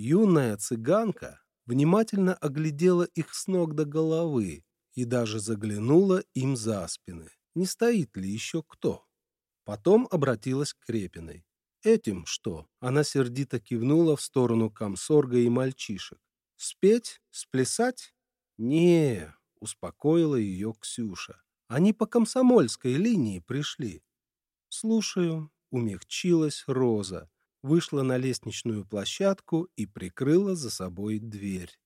Юная цыганка внимательно оглядела их с ног до головы и даже заглянула им за спины, не стоит ли еще кто. Потом обратилась к Крепиной. «Этим что?» Она сердито кивнула в сторону комсорга и мальчишек. «Спеть? Сплясать?» «Не», — успокоила ее Ксюша. «Они по комсомольской линии пришли». «Слушаю», — умягчилась Роза, вышла на лестничную площадку и прикрыла за собой дверь.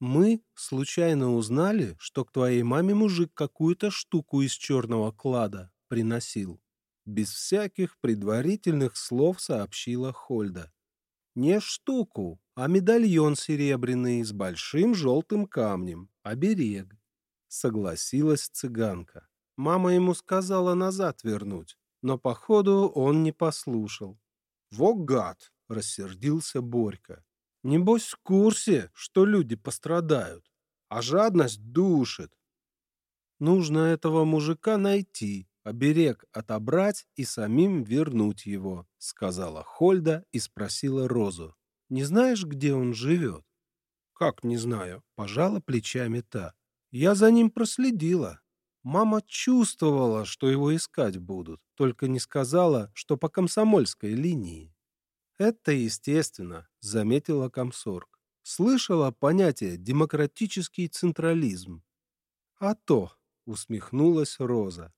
«Мы случайно узнали, что к твоей маме мужик какую-то штуку из черного клада приносил». Без всяких предварительных слов сообщила Хольда. «Не штуку, а медальон серебряный с большим желтым камнем, оберег», — согласилась цыганка. Мама ему сказала назад вернуть, но, походу, он не послушал. «Во гад!» — рассердился Борька. «Небось в курсе, что люди пострадают, а жадность душит. Нужно этого мужика найти, оберег отобрать и самим вернуть его», — сказала Хольда и спросила Розу. «Не знаешь, где он живет?» «Как не знаю?» — пожала плечами та. «Я за ним проследила. Мама чувствовала, что его искать будут, только не сказала, что по комсомольской линии. Это естественно, заметила комсорг. Слышала понятие демократический централизм. А то, усмехнулась Роза.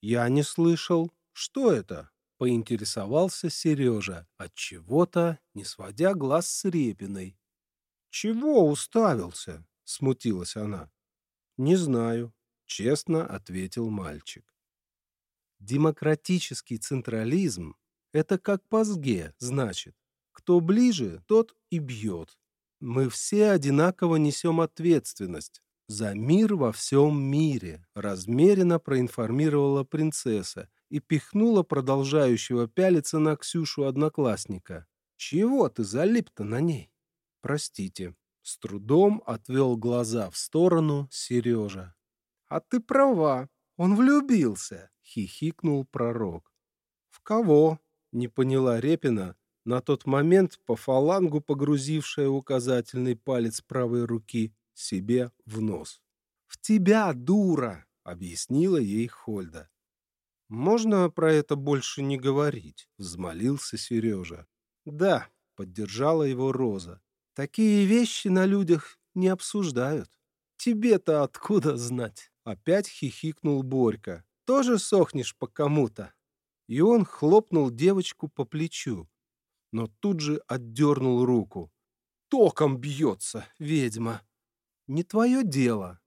Я не слышал. Что это? Поинтересовался Сережа, от чего-то не сводя глаз с Репиной. Чего уставился? Смутилась она. Не знаю, честно ответил мальчик. Демократический централизм — это как по сге, значит. Кто ближе, тот и бьет. Мы все одинаково несем ответственность за мир во всем мире, размеренно проинформировала принцесса и пихнула продолжающего пялиться на Ксюшу одноклассника. «Чего ты залип-то на ней?» «Простите». С трудом отвел глаза в сторону Сережа. «А ты права, он влюбился», — хихикнул пророк. «В кого?» — не поняла Репина, на тот момент по фалангу погрузившая указательный палец правой руки себе в нос. «В тебя, дура!» — объяснила ей Хольда. «Можно про это больше не говорить?» — взмолился Сережа. «Да», — поддержала его Роза. «Такие вещи на людях не обсуждают. Тебе-то откуда знать?» Опять хихикнул Борька. «Тоже сохнешь по кому-то?» И он хлопнул девочку по плечу, но тут же отдернул руку. «Током бьется, ведьма!» «Не твое дело.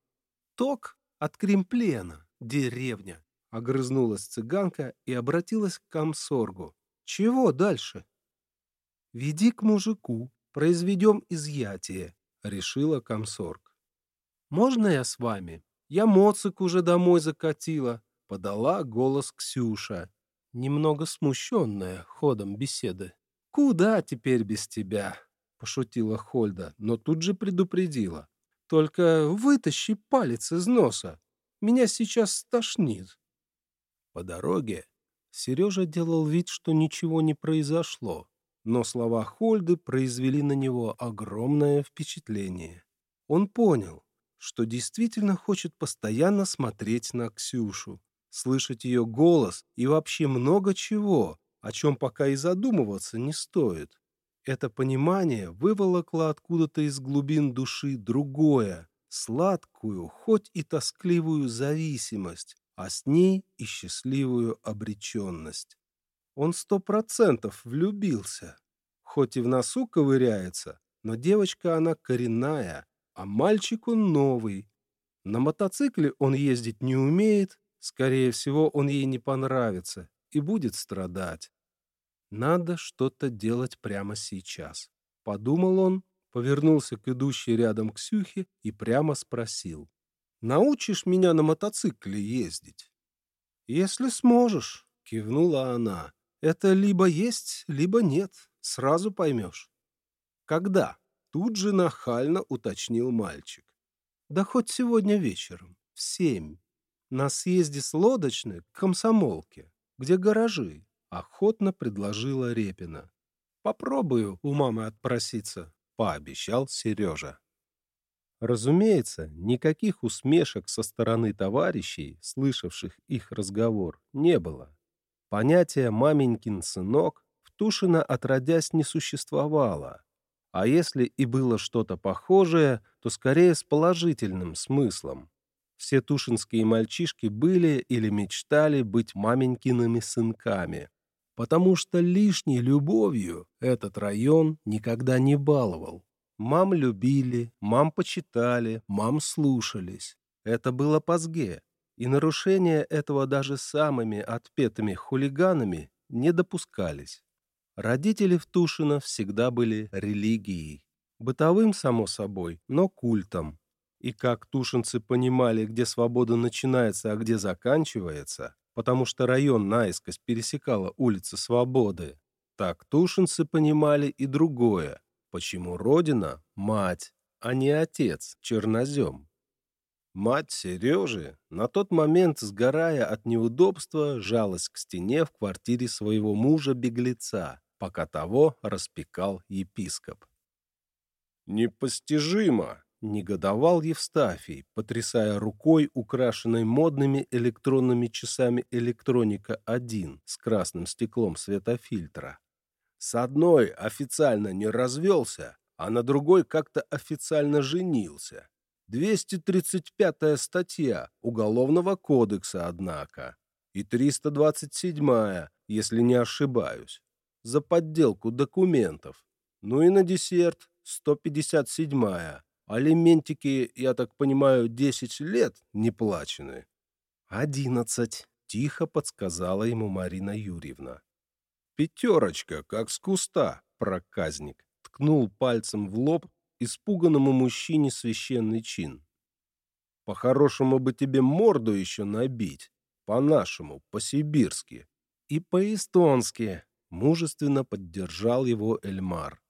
Ток от Кремплена, деревня!» Огрызнулась цыганка и обратилась к комсоргу. «Чего дальше?» «Веди к мужику, произведем изъятие», — решила комсорг. «Можно я с вами?» Я моцик уже домой закатила, подала голос Ксюша, немного смущенная ходом беседы. Куда теперь без тебя? пошутила Хольда, но тут же предупредила. Только вытащи палец из носа. Меня сейчас стошнит. По дороге Сережа делал вид, что ничего не произошло, но слова Хольды произвели на него огромное впечатление. Он понял, что действительно хочет постоянно смотреть на Ксюшу, слышать ее голос и вообще много чего, о чем пока и задумываться не стоит. Это понимание выволокло откуда-то из глубин души другое, сладкую, хоть и тоскливую зависимость, а с ней и счастливую обреченность. Он сто процентов влюбился. Хоть и в носу ковыряется, но девочка она коренная, а мальчик он новый. На мотоцикле он ездить не умеет, скорее всего, он ей не понравится и будет страдать. Надо что-то делать прямо сейчас. Подумал он, повернулся к идущей рядом Ксюхе и прямо спросил. «Научишь меня на мотоцикле ездить?» «Если сможешь», — кивнула она. «Это либо есть, либо нет. Сразу поймешь». «Когда?» Тут же нахально уточнил мальчик. Да хоть сегодня вечером, в семь. На съезде с лодочной к комсомолке, где гаражи, охотно предложила Репина. Попробую у мамы отпроситься, пообещал Сережа. Разумеется, никаких усмешек со стороны товарищей, слышавших их разговор, не было. Понятие «маменькин сынок» в Тушино отродясь не существовало, а если и было что-то похожее, то скорее с положительным смыслом. Все тушинские мальчишки были или мечтали быть маменькиными сынками, потому что лишней любовью этот район никогда не баловал. Мам любили, мам почитали, мам слушались. Это было пазге, и нарушения этого даже самыми отпетыми хулиганами не допускались. Родители в Тушино всегда были религией. Бытовым, само собой, но культом. И как тушинцы понимали, где свобода начинается, а где заканчивается, потому что район наискось пересекала улица Свободы, так тушинцы понимали и другое, Почему родина — мать, а не отец, чернозем? Мать Сережи, на тот момент сгорая от неудобства, жалась к стене в квартире своего мужа-беглеца, пока того распекал епископ. «Непостижимо!» — негодовал Евстафий, потрясая рукой, украшенной модными электронными часами «Электроника-1» с красным стеклом светофильтра. С одной официально не развелся, а на другой как-то официально женился. 235-я статья Уголовного кодекса, однако, и 327-я, если не ошибаюсь, за подделку документов. Ну и на десерт 157-я. Алиментики, я так понимаю, 10 лет не плачены. «Одиннадцать», — тихо подсказала ему Марина Юрьевна. «Пятерочка, как с куста, проказник!» ткнул пальцем в лоб испуганному мужчине священный чин. «По-хорошему бы тебе морду еще набить, по-нашему, по-сибирски и по-эстонски», мужественно поддержал его Эльмар.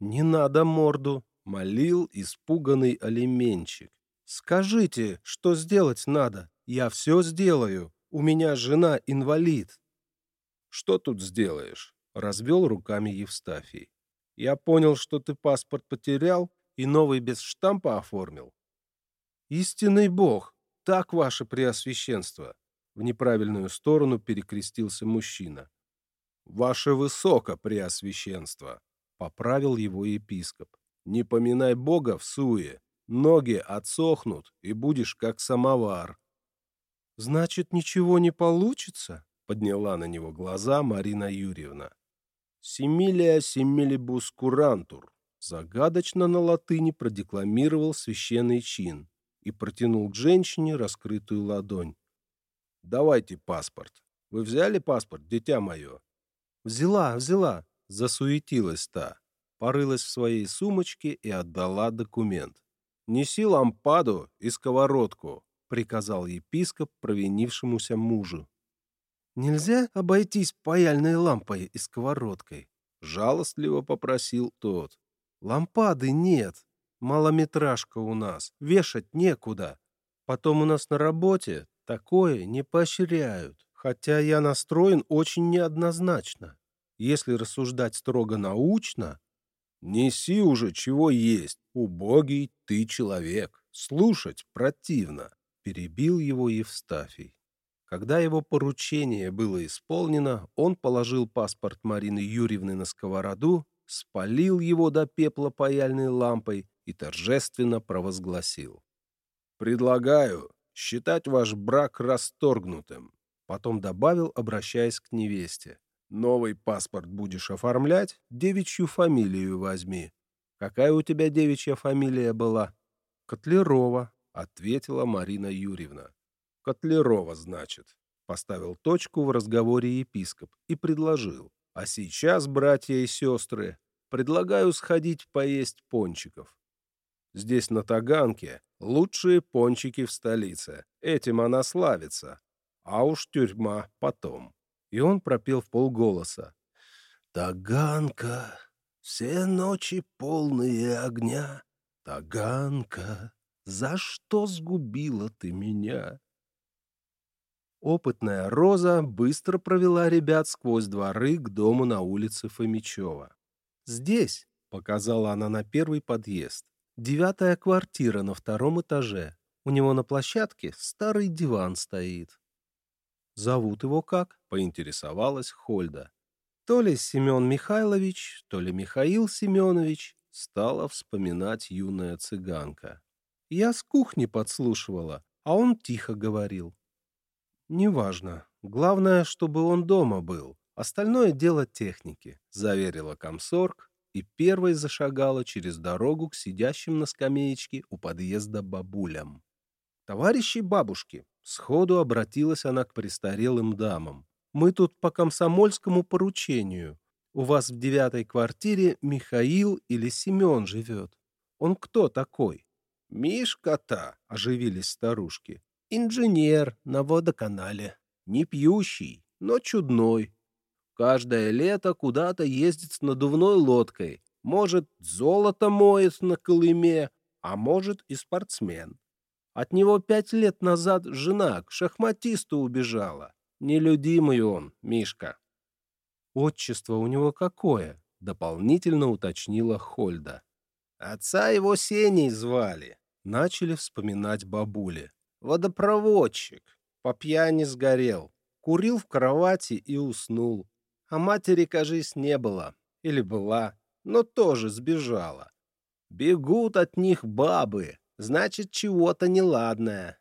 «Не надо морду», — молил испуганный алименчик. «Скажите, что сделать надо? Я все сделаю. У меня жена инвалид». «Что тут сделаешь?» — развел руками Евстафий. «Я понял, что ты паспорт потерял и новый без штампа оформил». «Истинный бог! Так, ваше преосвященство!» В неправильную сторону перекрестился мужчина. «Ваше высокопреосвященство!» — поправил его епископ. «Не поминай Бога в суе, ноги отсохнут, и будешь как самовар». «Значит, ничего не получится?» Подняла на него глаза Марина Юрьевна. «Семилия семилибус курантур», загадочно на латыни продекламировал священный чин и протянул к женщине раскрытую ладонь. «Давайте паспорт. Вы взяли паспорт, дитя мое?» «Взяла, взяла», — засуетилась та, порылась в своей сумочке и отдала документ. «Неси лампаду и сковородку», — приказал епископ провинившемуся мужу. «Нельзя обойтись паяльной лампой и сковородкой?» — жалостливо попросил тот. «Лампады нет. Малометражка у нас. Вешать некуда. Потом у нас на работе такое не поощряют. Хотя я настроен очень неоднозначно. Если рассуждать строго научно...» «Неси уже чего есть. Убогий ты человек. Слушать противно», — перебил его Евстафий. Когда его поручение было исполнено, он положил паспорт Марины Юрьевны на сковороду, спалил его до пепла паяльной лампой и торжественно провозгласил. «Предлагаю считать ваш брак расторгнутым», потом добавил, обращаясь к невесте. «Новый паспорт будешь оформлять, девичью фамилию возьми». «Какая у тебя девичья фамилия была?» «Котлерова», — ответила Марина Юрьевна. Котлерова, значит. Поставил точку в разговоре епископ и предложил. А сейчас, братья и сестры, предлагаю сходить поесть пончиков. Здесь, на Таганке, лучшие пончики в столице. Этим она славится. А уж тюрьма потом. И он пропел в полголоса. «Таганка, все ночи полные огня. Таганка, за что сгубила ты меня?» Опытная Роза быстро провела ребят сквозь дворы к дому на улице Фомичева. «Здесь», — показала она на первый подъезд, — «девятая квартира на втором этаже. У него на площадке старый диван стоит». «Зовут его как?» — поинтересовалась Хольда. То ли Семен Михайлович, то ли Михаил Семенович, стала вспоминать юная цыганка. Я с кухни подслушивала, а он тихо говорил. «Неважно. Главное, чтобы он дома был. Остальное дело техники», — заверила комсорг и первой зашагала через дорогу к сидящим на скамеечке у подъезда бабулям. «Товарищи бабушки!» — сходу обратилась она к престарелым дамам. «Мы тут по комсомольскому поручению. У вас в девятой квартире Михаил или Семен живет. Он кто такой?» «Мишка-то!» — оживились старушки. Инженер на водоканале. Не пьющий, но чудной. Каждое лето куда-то ездит с надувной лодкой. Может, золото моет на Колыме, а может и спортсмен. От него пять лет назад жена к шахматисту убежала. Нелюдимый он, Мишка. Отчество у него какое? Дополнительно уточнила Хольда. Отца его Сеней звали. Начали вспоминать бабули водопроводчик. По пьяни сгорел. Курил в кровати и уснул. А матери, кажись, не было. Или была, но тоже сбежала. Бегут от них бабы. Значит, чего-то неладное.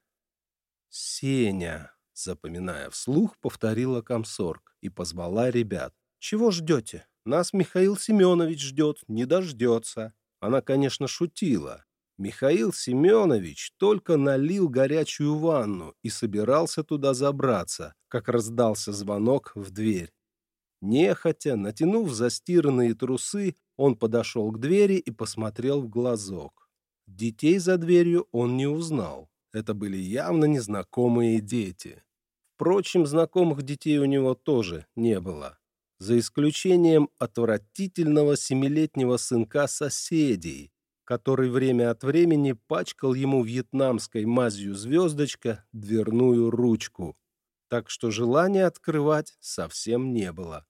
Сеня, запоминая вслух, повторила комсорг и позвала ребят. «Чего ждете? Нас Михаил Семенович ждет, не дождется». Она, конечно, шутила, Михаил Семенович только налил горячую ванну и собирался туда забраться, как раздался звонок в дверь. Нехотя, натянув застиранные трусы, он подошел к двери и посмотрел в глазок. Детей за дверью он не узнал. Это были явно незнакомые дети. Впрочем, знакомых детей у него тоже не было. За исключением отвратительного семилетнего сынка соседей, который время от времени пачкал ему вьетнамской мазью звездочка дверную ручку, так что желания открывать совсем не было.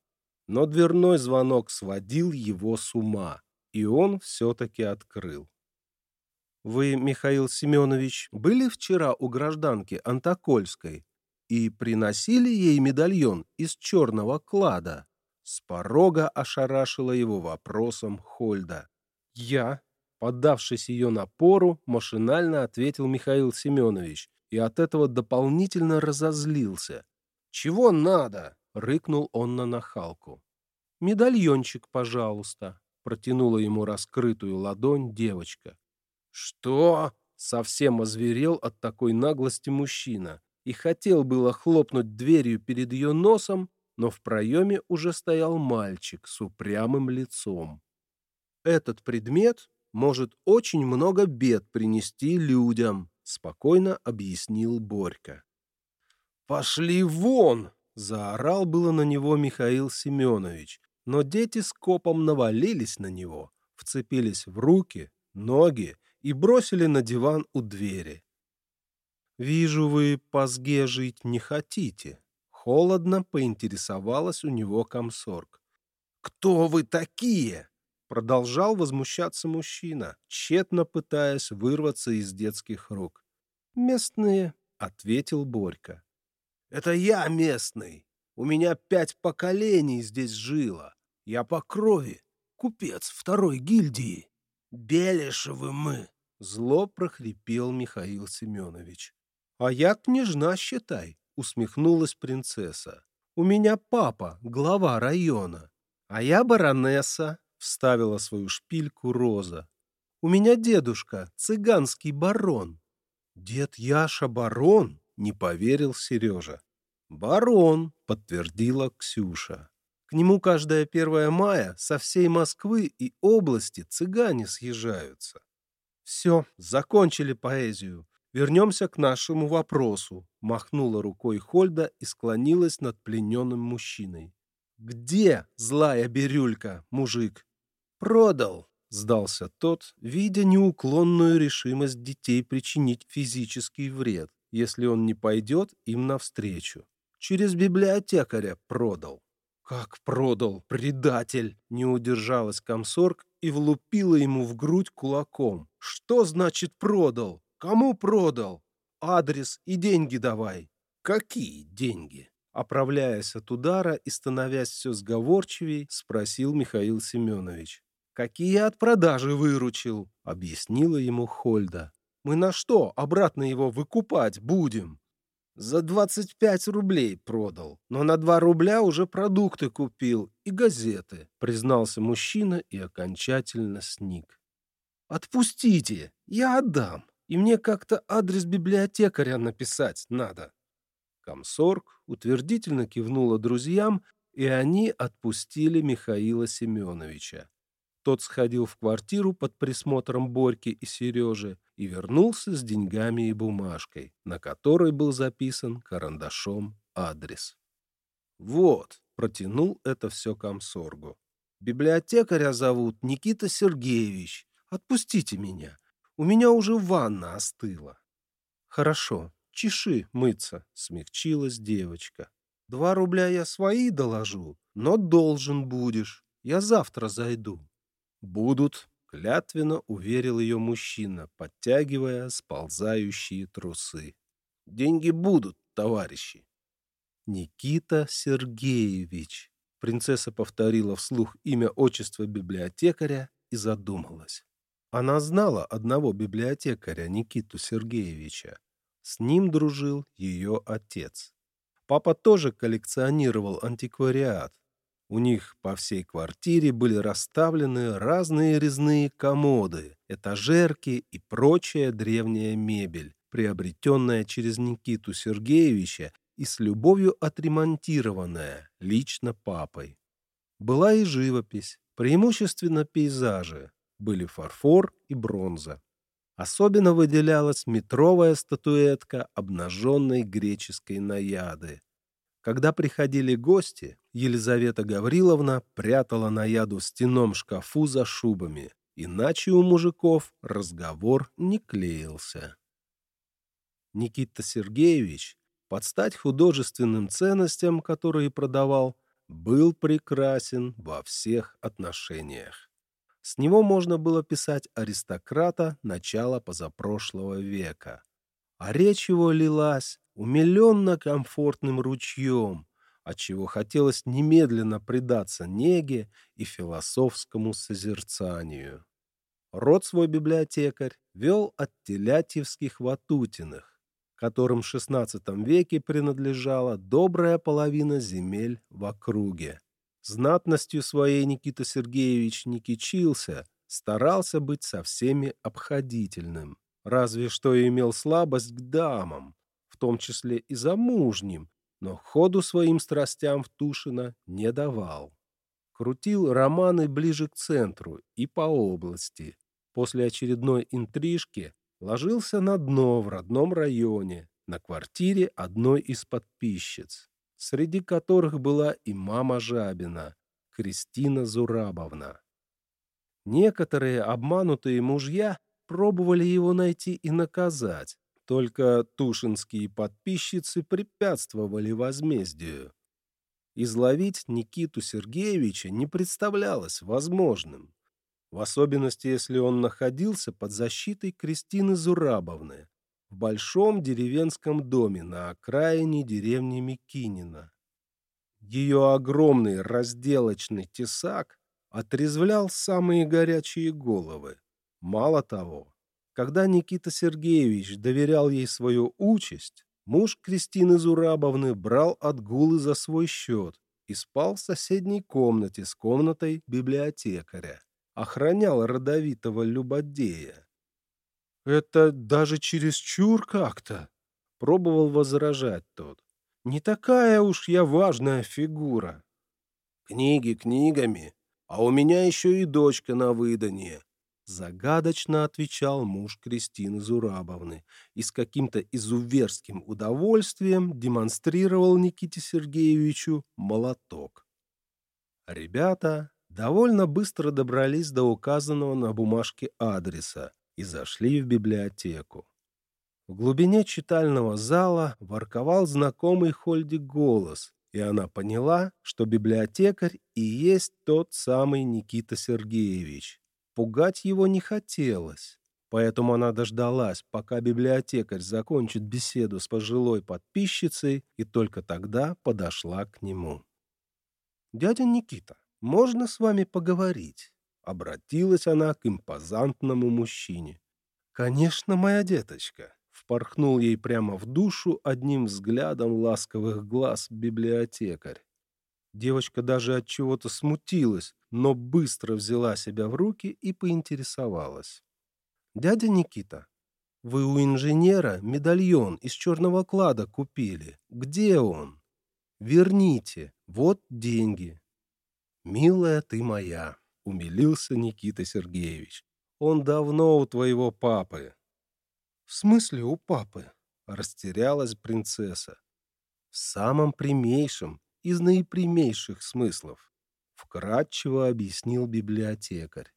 Но дверной звонок сводил его с ума, и он все-таки открыл. «Вы, Михаил Семенович, были вчера у гражданки Антокольской и приносили ей медальон из черного клада?» С порога ошарашила его вопросом Хольда. «Я, Поддавшись ее напору, машинально ответил Михаил Семенович и от этого дополнительно разозлился. «Чего надо?» — рыкнул он на нахалку. «Медальончик, пожалуйста», — протянула ему раскрытую ладонь девочка. «Что?» — совсем озверел от такой наглости мужчина и хотел было хлопнуть дверью перед ее носом, но в проеме уже стоял мальчик с упрямым лицом. Этот предмет может очень много бед принести людям», — спокойно объяснил Борька. «Пошли вон!» — заорал было на него Михаил Семенович, но дети скопом навалились на него, вцепились в руки, ноги и бросили на диван у двери. «Вижу, вы по сге жить не хотите», — холодно поинтересовалась у него комсорг. «Кто вы такие?» Продолжал возмущаться мужчина, тщетно пытаясь вырваться из детских рук. «Местные», — ответил Борька. «Это я местный. У меня пять поколений здесь жило. Я по крови. Купец второй гильдии. Белешевы мы!» Зло прохрипел Михаил Семенович. «А я княжна, считай», — усмехнулась принцесса. «У меня папа, глава района, а я баронесса, вставила свою шпильку Роза. «У меня дедушка, цыганский барон». «Дед Яша барон?» — не поверил Сережа. «Барон», — подтвердила Ксюша. «К нему каждое первое мая со всей Москвы и области цыгане съезжаются». «Все, закончили поэзию. Вернемся к нашему вопросу», — махнула рукой Хольда и склонилась над плененным мужчиной. «Где злая бирюлька, мужик?» «Продал», — сдался тот, видя неуклонную решимость детей причинить физический вред, если он не пойдет им навстречу. Через библиотекаря продал. «Как продал, предатель!» — не удержалась комсорг и влупила ему в грудь кулаком. «Что значит продал? Кому продал? Адрес и деньги давай!» «Какие деньги?» Оправляясь от удара и становясь все сговорчивей, спросил Михаил Семенович. «Какие от продажи выручил?» — объяснила ему Хольда. «Мы на что обратно его выкупать будем?» «За 25 рублей продал, но на 2 рубля уже продукты купил и газеты», — признался мужчина и окончательно сник. «Отпустите, я отдам, и мне как-то адрес библиотекаря написать надо». Комсорг утвердительно кивнула друзьям, и они отпустили Михаила Семеновича. Тот сходил в квартиру под присмотром Борьки и Сережи и вернулся с деньгами и бумажкой, на которой был записан карандашом адрес. «Вот», — протянул это все комсоргу. «Библиотекаря зовут Никита Сергеевич. Отпустите меня. У меня уже ванна остыла». «Хорошо, чеши мыться», — смягчилась девочка. «Два рубля я свои доложу, но должен будешь. Я завтра зайду». «Будут», — клятвенно уверил ее мужчина, подтягивая сползающие трусы. «Деньги будут, товарищи». «Никита Сергеевич», — принцесса повторила вслух имя отчества библиотекаря и задумалась. Она знала одного библиотекаря, Никиту Сергеевича. С ним дружил ее отец. Папа тоже коллекционировал антиквариат, у них по всей квартире были расставлены разные резные комоды, этажерки и прочая древняя мебель, приобретенная через Никиту Сергеевича и с любовью отремонтированная лично папой. Была и живопись, преимущественно пейзажи, были фарфор и бронза. Особенно выделялась метровая статуэтка обнаженной греческой наяды, когда приходили гости, Елизавета Гавриловна прятала наяду в стенном шкафу за шубами, иначе у мужиков разговор не клеился. Никита Сергеевич, под стать художественным ценностям, которые продавал, был прекрасен во всех отношениях. С него можно было писать аристократа начала позапрошлого века. А речь его лилась умиленно-комфортным ручьем, отчего хотелось немедленно предаться неге и философскому созерцанию. Род свой библиотекарь вел от Телятьевских Ватутиных, которым в XVI веке принадлежала добрая половина земель в округе. Знатностью своей Никита Сергеевич не кичился, старался быть со всеми обходительным. Разве что имел слабость к дамам, в том числе и замужним, но ходу своим страстям в Тушино не давал. Крутил романы ближе к центру и по области. После очередной интрижки ложился на дно в родном районе, на квартире одной из подписчиц, среди которых была и мама Жабина, Кристина Зурабовна. Некоторые обманутые мужья пробовали его найти и наказать, только тушинские подписчицы препятствовали возмездию. Изловить Никиту Сергеевича не представлялось возможным, в особенности, если он находился под защитой Кристины Зурабовны в большом деревенском доме на окраине деревни Микинина. Ее огромный разделочный тесак отрезвлял самые горячие головы. Мало того, когда Никита Сергеевич доверял ей свою участь, муж Кристины Зурабовны брал отгулы за свой счет и спал в соседней комнате с комнатой библиотекаря, охранял родовитого любодея. «Это даже чересчур как-то», — пробовал возражать тот. «Не такая уж я важная фигура». «Книги книгами, а у меня еще и дочка на выданье», Загадочно отвечал муж Кристины Зурабовны и с каким-то изуверским удовольствием демонстрировал Никите Сергеевичу молоток. Ребята довольно быстро добрались до указанного на бумажке адреса и зашли в библиотеку. В глубине читального зала ворковал знакомый Хольде голос, и она поняла, что библиотекарь и есть тот самый Никита Сергеевич. Пугать его не хотелось, поэтому она дождалась, пока библиотекарь закончит беседу с пожилой подписчицей, и только тогда подошла к нему. «Дядя Никита, можно с вами поговорить?» Обратилась она к импозантному мужчине. «Конечно, моя деточка!» Впорхнул ей прямо в душу одним взглядом ласковых глаз библиотекарь. Девочка даже от чего-то смутилась, но быстро взяла себя в руки и поинтересовалась. «Дядя Никита, вы у инженера медальон из черного клада купили. Где он? Верните, вот деньги». «Милая ты моя», — умилился Никита Сергеевич. «Он давно у твоего папы». «В смысле у папы?» — растерялась принцесса. «В самом прямейшем из наипрямейших смыслов вкратчиво объяснил библиотекарь.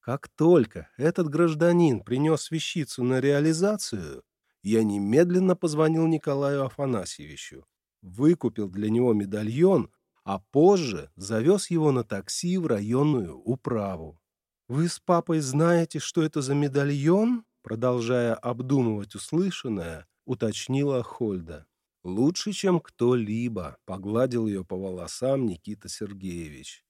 Как только этот гражданин принес вещицу на реализацию, я немедленно позвонил Николаю Афанасьевичу, выкупил для него медальон, а позже завез его на такси в районную управу. «Вы с папой знаете, что это за медальон?» Продолжая обдумывать услышанное, уточнила Хольда. Лучше, чем кто-либо, погладил ее по волосам Никита Сергеевич.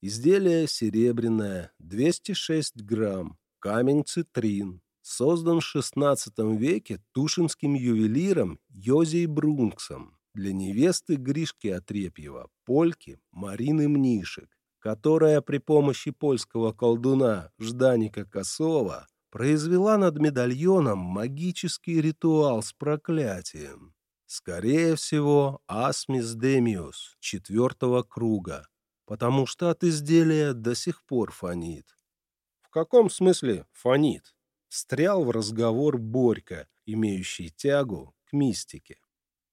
Изделие серебряное, 206 грамм, камень цитрин, создан в XVI веке тушинским ювелиром Йозей Брунксом для невесты Гришки Отрепьева, польки Марины Мнишек, которая при помощи польского колдуна Жданика Косова произвела над медальоном магический ритуал с проклятием. Скорее всего, Асмис Демиус четвертого круга, потому что от изделия до сих пор фонит. В каком смысле фонит? Встрял в разговор Борька, имеющий тягу к мистике.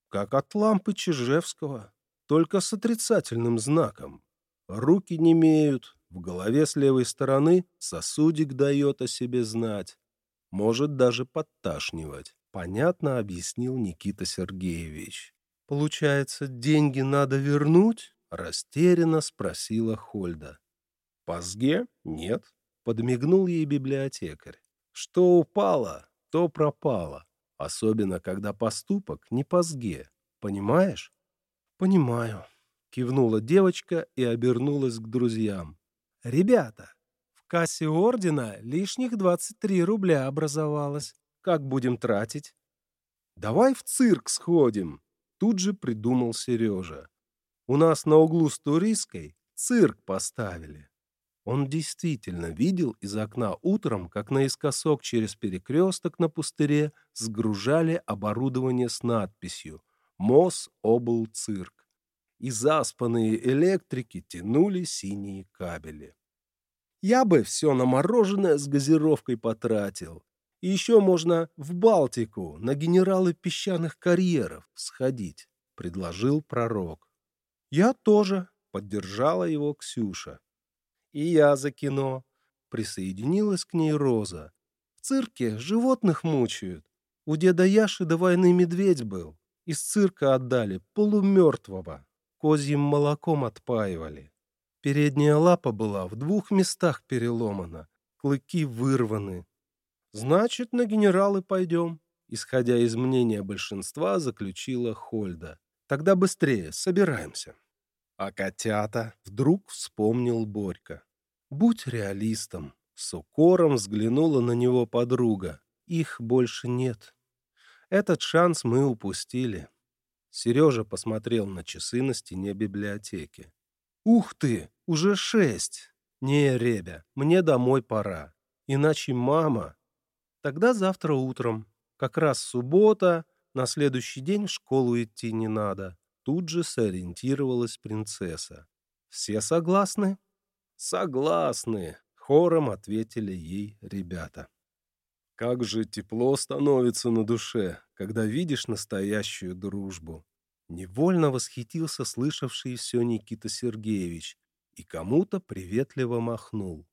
Как от лампы Чижевского, только с отрицательным знаком. Руки не имеют, в голове с левой стороны сосудик дает о себе знать. Может даже подташнивать понятно объяснил Никита Сергеевич. «Получается, деньги надо вернуть?» — растерянно спросила Хольда. «Позге? Нет», — подмигнул ей библиотекарь. «Что упало, то пропало, особенно когда поступок не позге, понимаешь?» «Понимаю», — кивнула девочка и обернулась к друзьям. «Ребята, в кассе ордена лишних 23 рубля образовалось. Как будем тратить? Давай в цирк сходим, тут же придумал Сережа. У нас на углу с Туристской цирк поставили. Он действительно видел из окна утром, как наискосок через перекресток на пустыре сгружали оборудование с надписью «МОС обл цирк». И заспанные электрики тянули синие кабели. Я бы все на мороженое с газировкой потратил. И еще можно в Балтику на генералы песчаных карьеров сходить, — предложил пророк. Я тоже, — поддержала его Ксюша. И я за кино. Присоединилась к ней Роза. В цирке животных мучают. У деда Яши до войны медведь был. Из цирка отдали полумертвого. Козьим молоком отпаивали. Передняя лапа была в двух местах переломана, клыки вырваны, «Значит, на генералы пойдем», — исходя из мнения большинства, заключила Хольда. «Тогда быстрее, собираемся». А котята вдруг вспомнил Борька. «Будь реалистом», — с укором взглянула на него подруга. «Их больше нет. Этот шанс мы упустили». Сережа посмотрел на часы на стене библиотеки. «Ух ты, уже шесть! Не, ребя, мне домой пора. Иначе мама Тогда завтра утром. Как раз суббота, на следующий день в школу идти не надо. Тут же сориентировалась принцесса. Все согласны? Согласны, хором ответили ей ребята. Как же тепло становится на душе, когда видишь настоящую дружбу. Невольно восхитился слышавший все Никита Сергеевич и кому-то приветливо махнул.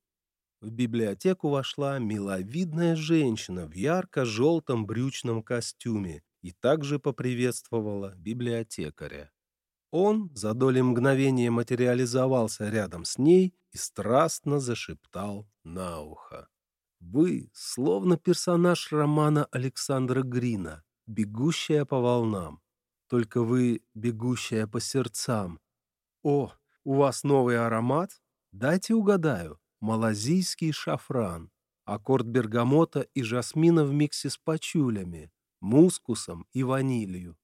В библиотеку вошла миловидная женщина в ярко-желтом брючном костюме и также поприветствовала библиотекаря. Он за доли мгновения материализовался рядом с ней и страстно зашептал на ухо. «Вы словно персонаж романа Александра Грина, бегущая по волнам. Только вы бегущая по сердцам. О, у вас новый аромат? Дайте угадаю. Малазийский шафран. Аккорд бергамота и жасмина в миксе с пачулями, мускусом и ванилью.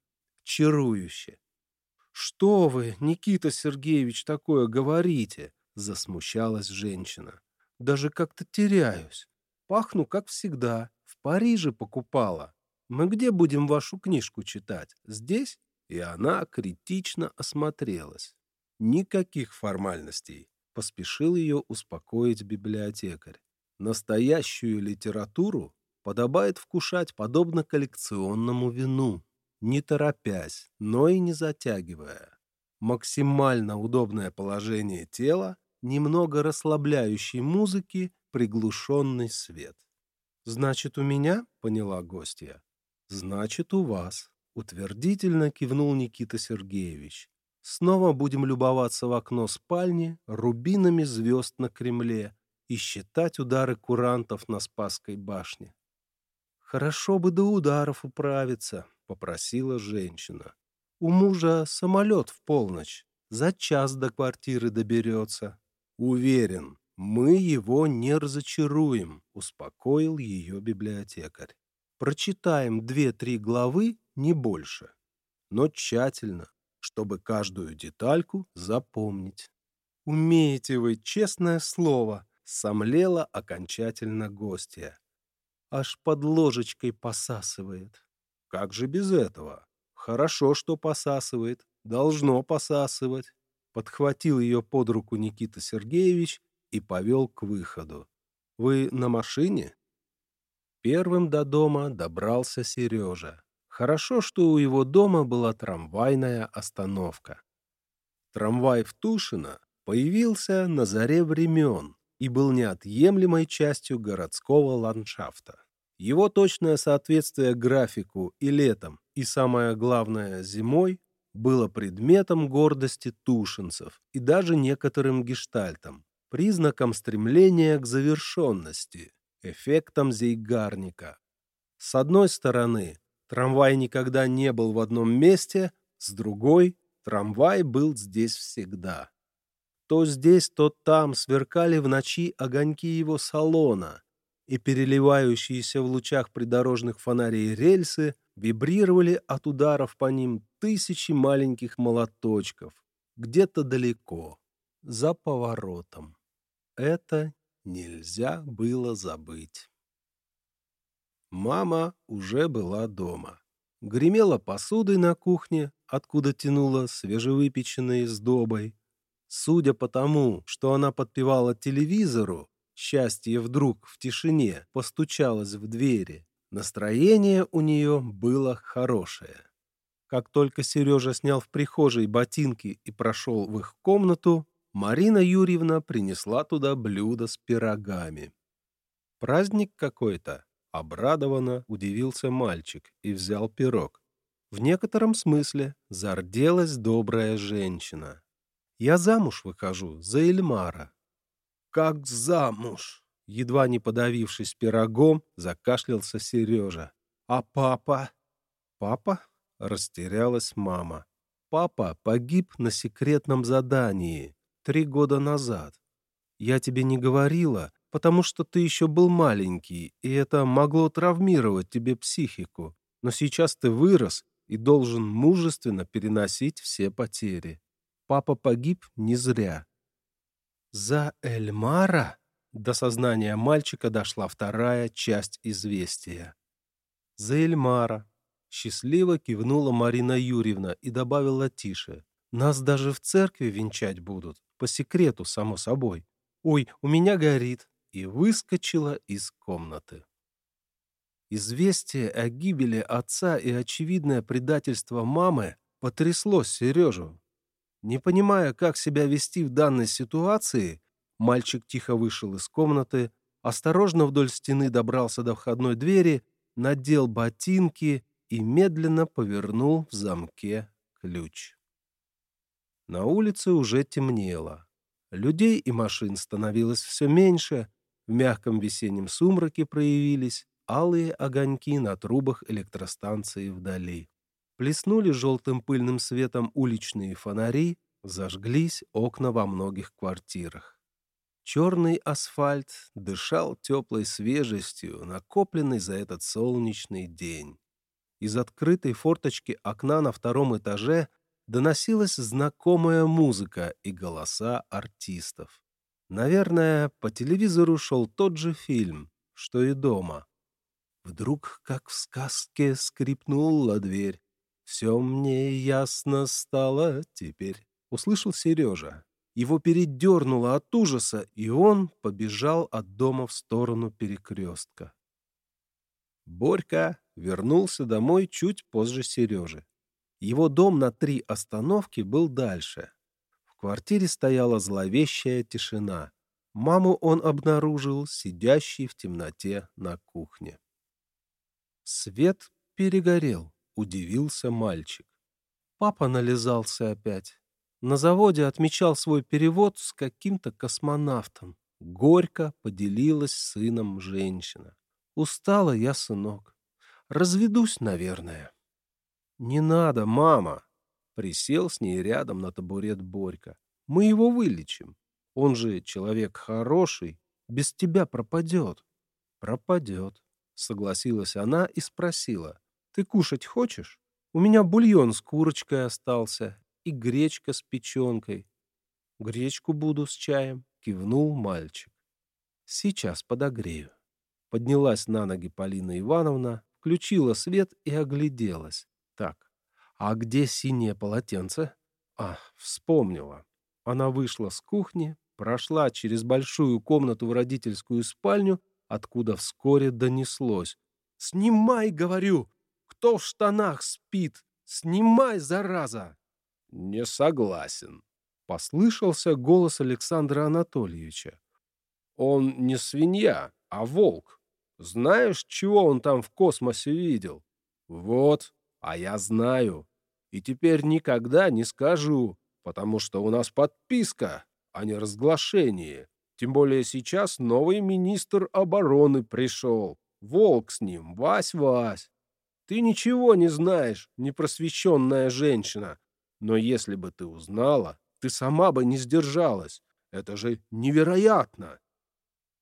Чарующе. «Что вы, Никита Сергеевич, такое говорите?» — засмущалась женщина. «Даже как-то теряюсь. Пахну, как всегда. В Париже покупала. Мы где будем вашу книжку читать? Здесь?» И она критично осмотрелась. Никаких формальностей. Поспешил ее успокоить библиотекарь. Настоящую литературу подобает вкушать подобно коллекционному вину не торопясь, но и не затягивая. Максимально удобное положение тела, немного расслабляющей музыки, приглушенный свет. «Значит, у меня?» — поняла гостья. «Значит, у вас», — утвердительно кивнул Никита Сергеевич. «Снова будем любоваться в окно спальни рубинами звезд на Кремле и считать удары курантов на Спасской башне». «Хорошо бы до ударов управиться», попросила женщина. «У мужа самолет в полночь. За час до квартиры доберется. Уверен, мы его не разочаруем», — успокоил ее библиотекарь. «Прочитаем две-три главы, не больше. Но тщательно, чтобы каждую детальку запомнить». «Умеете вы, честное слово», — сомлела окончательно гостья. Аж под ложечкой посасывает. Как же без этого? Хорошо, что посасывает. Должно посасывать. Подхватил ее под руку Никита Сергеевич и повел к выходу. «Вы на машине?» Первым до дома добрался Сережа. Хорошо, что у его дома была трамвайная остановка. Трамвай в Тушино появился на заре времен и был неотъемлемой частью городского ландшафта. Его точное соответствие графику и летом, и самое главное зимой, было предметом гордости тушинцев и даже некоторым гештальтом, признаком стремления к завершенности, эффектом зейгарника. С одной стороны, трамвай никогда не был в одном месте, с другой, трамвай был здесь всегда. То здесь, то там сверкали в ночи огоньки его салона – и переливающиеся в лучах придорожных фонарей рельсы вибрировали от ударов по ним тысячи маленьких молоточков, где-то далеко, за поворотом. Это нельзя было забыть. Мама уже была дома. Гремела посудой на кухне, откуда тянула свежевыпеченной сдобой. Судя по тому, что она подпевала телевизору, Счастье вдруг в тишине постучалось в двери. Настроение у нее было хорошее. Как только Сережа снял в прихожей ботинки и прошел в их комнату, Марина Юрьевна принесла туда блюдо с пирогами. «Праздник какой-то?» — обрадованно удивился мальчик и взял пирог. В некотором смысле зарделась добрая женщина. «Я замуж выхожу за Эльмара», как замуж!» Едва не подавившись пирогом, закашлялся Сережа. «А папа?» «Папа?» — растерялась мама. «Папа погиб на секретном задании три года назад. Я тебе не говорила, потому что ты еще был маленький, и это могло травмировать тебе психику. Но сейчас ты вырос и должен мужественно переносить все потери. Папа погиб не зря. За Эльмара до сознания мальчика дошла вторая часть известия. За Эльмара. Счастливо кивнула Марина Юрьевна и добавила тише. Нас даже в церкви венчать будут. По секрету, само собой. Ой, у меня горит. И выскочила из комнаты. Известие о гибели отца и очевидное предательство мамы потрясло Сережу. Не понимая, как себя вести в данной ситуации, Мальчик тихо вышел из комнаты, осторожно вдоль стены добрался до входной двери, надел ботинки и медленно повернул в замке ключ. На улице уже темнело. Людей и машин становилось все меньше, в мягком весеннем сумраке проявились алые огоньки на трубах электростанции вдали. Плеснули желтым пыльным светом уличные фонари, зажглись окна во многих квартирах. Черный асфальт дышал теплой свежестью, накопленной за этот солнечный день. Из открытой форточки окна на втором этаже доносилась знакомая музыка и голоса артистов. Наверное, по телевизору шел тот же фильм, что и дома. Вдруг, как в сказке, скрипнула дверь. «Все мне ясно стало теперь», — услышал Сережа. Его передернуло от ужаса, и он побежал от дома в сторону перекрестка. Борька вернулся домой чуть позже Сережи. Его дом на три остановки был дальше. Квартире стояла зловещая тишина. Маму он обнаружил, сидящей в темноте на кухне. Свет перегорел, удивился мальчик. Папа нализался опять. На заводе отмечал свой перевод с каким-то космонавтом. Горько поделилась с сыном женщина. Устала я, сынок. Разведусь, наверное. «Не надо, мама!» Присел с ней рядом на табурет Борька. «Мы его вылечим. Он же человек хороший. Без тебя пропадет». «Пропадет», — согласилась она и спросила. «Ты кушать хочешь? У меня бульон с курочкой остался и гречка с печенкой». «Гречку буду с чаем», — кивнул мальчик. «Сейчас подогрею». Поднялась на ноги Полина Ивановна, включила свет и огляделась. Так, а где синее полотенце? А, вспомнила. Она вышла с кухни, прошла через большую комнату в родительскую спальню, откуда вскоре донеслось. «Снимай, говорю! Кто в штанах спит? Снимай, зараза!» «Не согласен», — послышался голос Александра Анатольевича. «Он не свинья, а волк. Знаешь, чего он там в космосе видел? Вот, а я знаю. И теперь никогда не скажу, потому что у нас подписка, а не разглашение. Тем более сейчас новый министр обороны пришел. Волк с ним, Вась-Вась. Ты ничего не знаешь, непросвещенная женщина. Но если бы ты узнала, ты сама бы не сдержалась. Это же невероятно.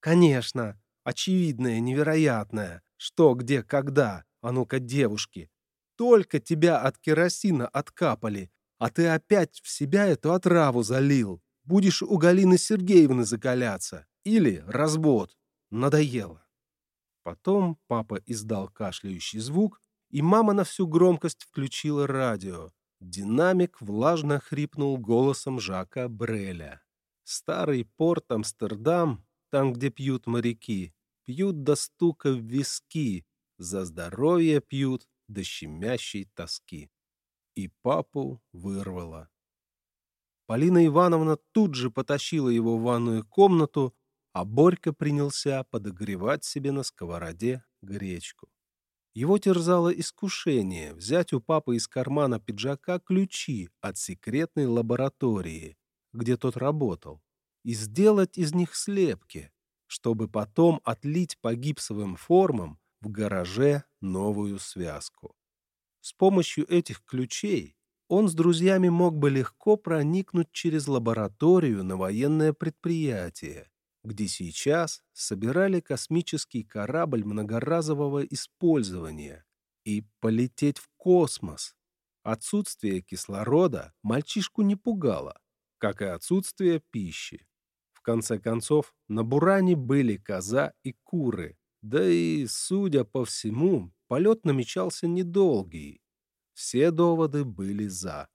Конечно, очевидное, невероятное. Что, где, когда. А ну-ка, девушки, только тебя от керосина откапали, а ты опять в себя эту отраву залил. Будешь у Галины Сергеевны закаляться. Или развод. Надоело. Потом папа издал кашляющий звук, и мама на всю громкость включила радио. Динамик влажно хрипнул голосом Жака Бреля. Старый порт Амстердам, там, где пьют моряки, пьют до стука в виски, за здоровье пьют, до щемящей тоски. И папу вырвало. Полина Ивановна тут же потащила его в ванную комнату, а Борька принялся подогревать себе на сковороде гречку. Его терзало искушение взять у папы из кармана пиджака ключи от секретной лаборатории, где тот работал, и сделать из них слепки, чтобы потом отлить по гипсовым формам в гараже новую связку. С помощью этих ключей он с друзьями мог бы легко проникнуть через лабораторию на военное предприятие, где сейчас собирали космический корабль многоразового использования, и полететь в космос. Отсутствие кислорода мальчишку не пугало, как и отсутствие пищи. В конце концов, на Буране были коза и куры, да и, судя по всему, полет намечался недолгий. Все доводы были «за».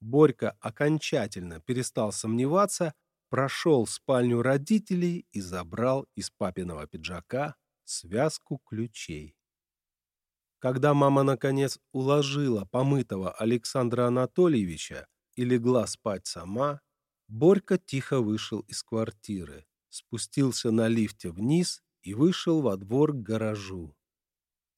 Борька окончательно перестал сомневаться, прошел в спальню родителей и забрал из папиного пиджака связку ключей. Когда мама, наконец, уложила помытого Александра Анатольевича и легла спать сама, Борька тихо вышел из квартиры, спустился на лифте вниз и вышел во двор к гаражу.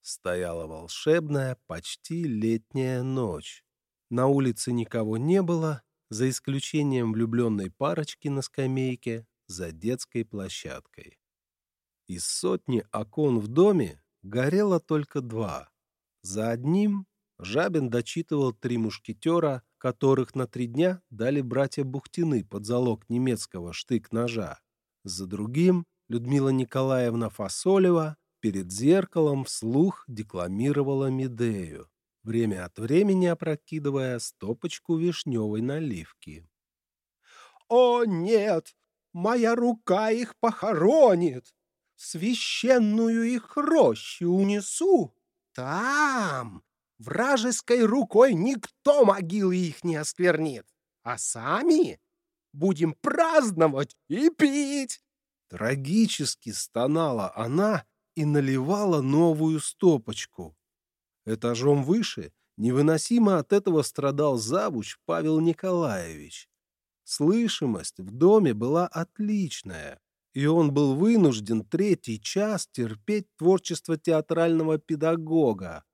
Стояла волшебная, почти летняя ночь. На улице никого не было, за исключением влюбленной парочки на скамейке за детской площадкой. Из сотни окон в доме горело только два. За одним Жабин дочитывал «Три мушкетера», которых на три дня дали братья Бухтины под залог немецкого штык-ножа. За другим Людмила Николаевна Фасолева перед зеркалом вслух декламировала Медею, время от времени опрокидывая стопочку вишневой наливки. «О, нет! Моя рука их похоронит! священную их рощу унесу. Там вражеской рукой никто могилы их не осквернит, а сами будем праздновать и пить. Трагически стонала она и наливала новую стопочку. Этажом выше невыносимо от этого страдал завуч Павел Николаевич. Слышимость в доме была отличная и он был вынужден третий час терпеть творчество театрального педагога.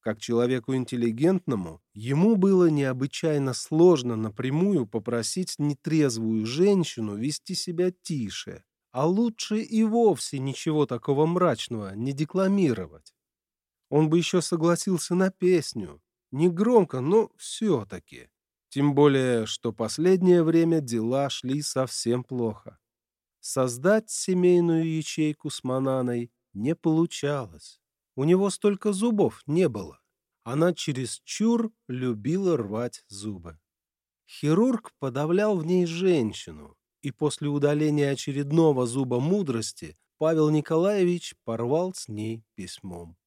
Как человеку интеллигентному, ему было необычайно сложно напрямую попросить нетрезвую женщину вести себя тише, а лучше и вовсе ничего такого мрачного не декламировать. Он бы еще согласился на песню, не громко, но все-таки. Тем более, что последнее время дела шли совсем плохо. Создать семейную ячейку с Мананой не получалось. У него столько зубов не было. Она чересчур любила рвать зубы. Хирург подавлял в ней женщину, и после удаления очередного зуба мудрости Павел Николаевич порвал с ней письмом.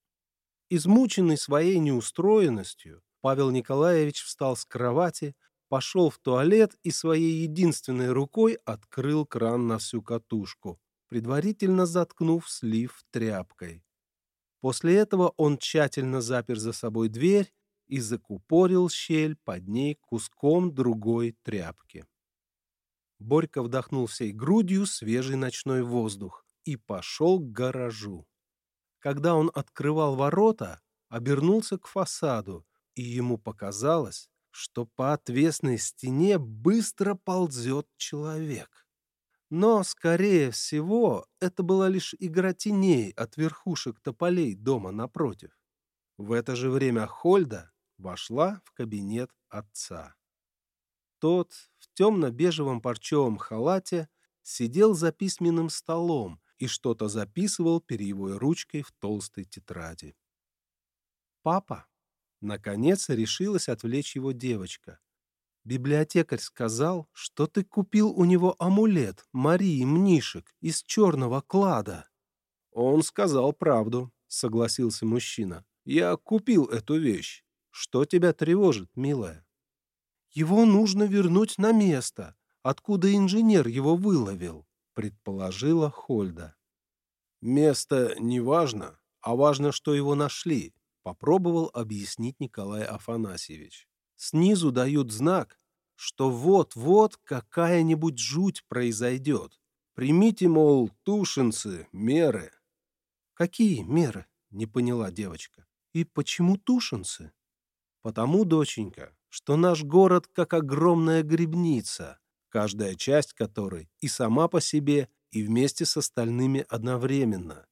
Измученный своей неустроенностью, Павел Николаевич встал с кровати, пошел в туалет и своей единственной рукой открыл кран на всю катушку, предварительно заткнув слив тряпкой. После этого он тщательно запер за собой дверь и закупорил щель под ней куском другой тряпки. Борька вдохнул всей грудью свежий ночной воздух и пошел к гаражу. Когда он открывал ворота, обернулся к фасаду, и ему показалось, что по отвесной стене быстро ползет человек. Но, скорее всего, это была лишь игра теней от верхушек тополей дома напротив. В это же время Хольда вошла в кабинет отца. Тот темно-бежевом парчевом халате сидел за письменным столом и что-то записывал перьевой ручкой в толстой тетради. «Папа», Наконец решилась отвлечь его девочка. Библиотекарь сказал, что ты купил у него амулет Марии Мнишек из черного клада. Он сказал правду, согласился мужчина. Я купил эту вещь. Что тебя тревожит, милая? Его нужно вернуть на место, откуда инженер его выловил, предположила Хольда. Место не важно, а важно, что его нашли, попробовал объяснить Николай Афанасьевич. Снизу дают знак, что вот-вот какая-нибудь жуть произойдет. Примите, мол, тушинцы, меры. Какие меры? Не поняла девочка. И почему тушинцы? Потому, доченька, что наш город как огромная грибница, каждая часть которой и сама по себе, и вместе с остальными одновременно.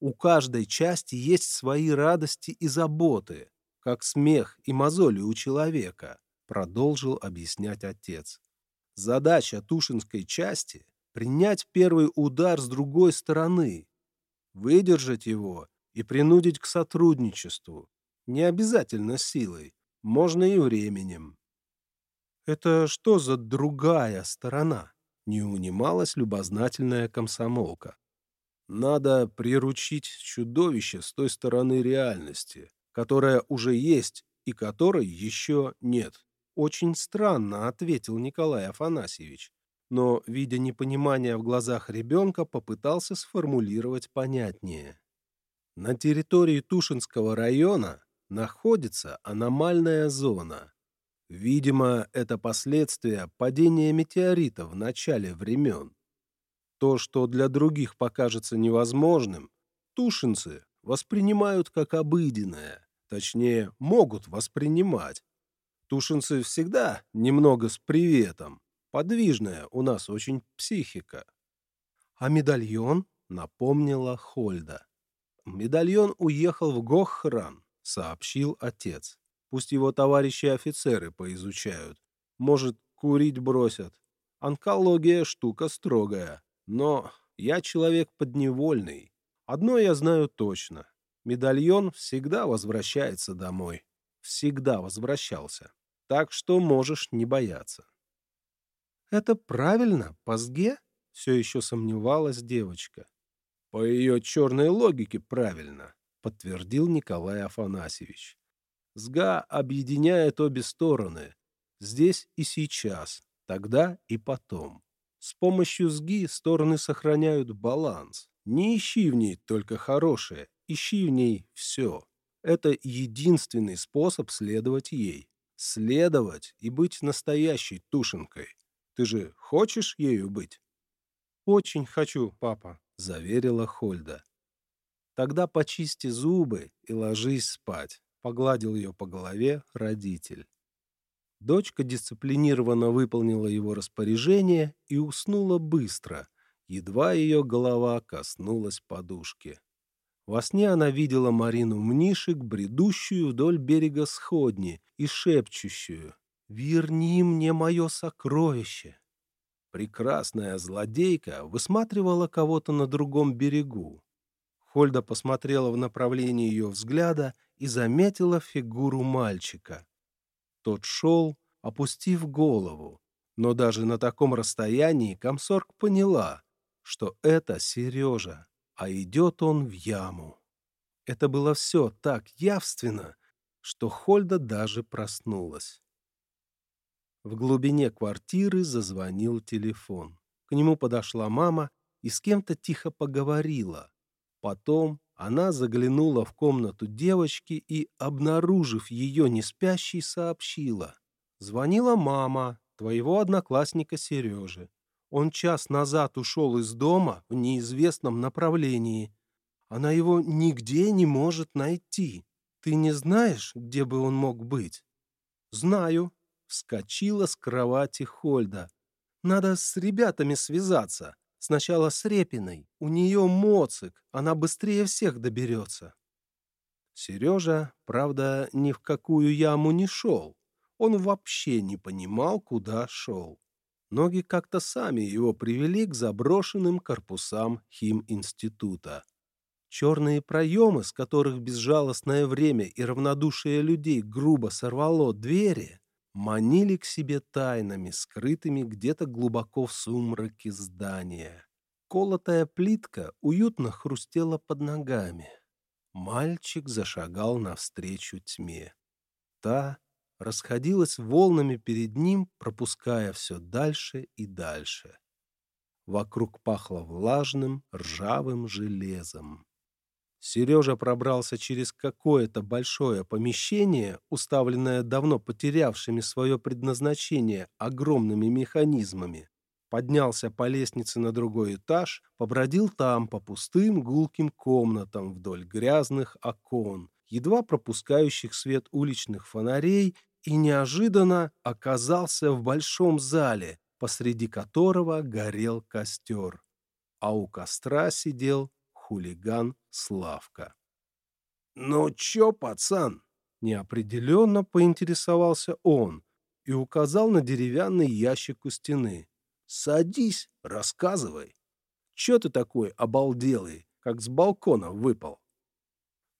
У каждой части есть свои радости и заботы, как смех и мозоли у человека, продолжил объяснять отец. Задача Тушинской части — принять первый удар с другой стороны, выдержать его и принудить к сотрудничеству. Не обязательно силой, можно и временем. «Это что за другая сторона?» — не унималась любознательная комсомолка. Надо приручить чудовище с той стороны реальности, которая уже есть и которой еще нет. Очень странно, ответил Николай Афанасьевич, но, видя непонимание в глазах ребенка, попытался сформулировать понятнее. На территории Тушинского района находится аномальная зона. Видимо, это последствия падения метеорита в начале времен. То, что для других покажется невозможным, тушинцы воспринимают как обыденное, точнее, могут воспринимать. Тушинцы всегда немного с приветом, подвижная у нас очень психика. А медальон напомнила Хольда. Медальон уехал в Гохран, сообщил отец. Пусть его товарищи-офицеры поизучают. Может, курить бросят. Онкология — штука строгая. Но я человек подневольный. Одно я знаю точно. Медальон всегда возвращается домой. Всегда возвращался. Так что можешь не бояться. «Это правильно, Пазге?» — все еще сомневалась девочка. «По ее черной логике правильно», — подтвердил Николай Афанасьевич. «Сга объединяет обе стороны. Здесь и сейчас, тогда и потом. С помощью СГИ стороны сохраняют баланс. Не ищи в ней только хорошее, ищи в ней все. Это единственный способ следовать ей. Следовать и быть настоящей тушенкой. Ты же хочешь ею быть? Очень хочу, папа, заверила Хольда. Тогда почисти зубы и ложись спать, погладил ее по голове родитель. Дочка дисциплинированно выполнила его распоряжение и уснула быстро, едва ее голова коснулась подушки. Во сне она видела Марину Мнишек, бредущую вдоль берега сходни и шепчущую «Верни мне мое сокровище!» Прекрасная злодейка высматривала кого-то на другом берегу. Хольда посмотрела в направлении ее взгляда и заметила фигуру мальчика. Тот шел, опустив голову, но даже на таком расстоянии комсорг поняла, что это Сережа, а идет он в яму. Это было все так явственно, что Хольда даже проснулась. В глубине квартиры зазвонил телефон. К нему подошла мама и с кем-то тихо поговорила. Потом она заглянула в комнату девочки и, обнаружив ее неспящей, сообщила. «Звонила мама, твоего одноклассника Сережи. Он час назад ушел из дома в неизвестном направлении. Она его нигде не может найти. Ты не знаешь, где бы он мог быть?» «Знаю», Вскочила с кровати Хольда. «Надо с ребятами связаться. Сначала с Репиной. У нее моцик. Она быстрее всех доберется». Сережа, правда, ни в какую яму не шел. Он вообще не понимал, куда шел. Ноги как-то сами его привели к заброшенным корпусам химинститута. Черные проемы, с которых безжалостное время и равнодушие людей грубо сорвало двери, манили к себе тайнами, скрытыми где-то глубоко в сумраке здания. Колотая плитка уютно хрустела под ногами. Мальчик зашагал навстречу тьме. Та расходилась волнами перед ним, пропуская все дальше и дальше. Вокруг пахло влажным, ржавым железом. Сережа пробрался через какое-то большое помещение, уставленное давно потерявшими свое предназначение огромными механизмами, поднялся по лестнице на другой этаж, побродил там по пустым гулким комнатам вдоль грязных окон, едва пропускающих свет уличных фонарей, и неожиданно оказался в большом зале, посреди которого горел костер. А у костра сидел хулиган Славка. «Ну чё, пацан?» — неопределенно поинтересовался он и указал на деревянный ящик у стены. «Садись, рассказывай. Чё ты такой обалделый, как с балкона выпал?»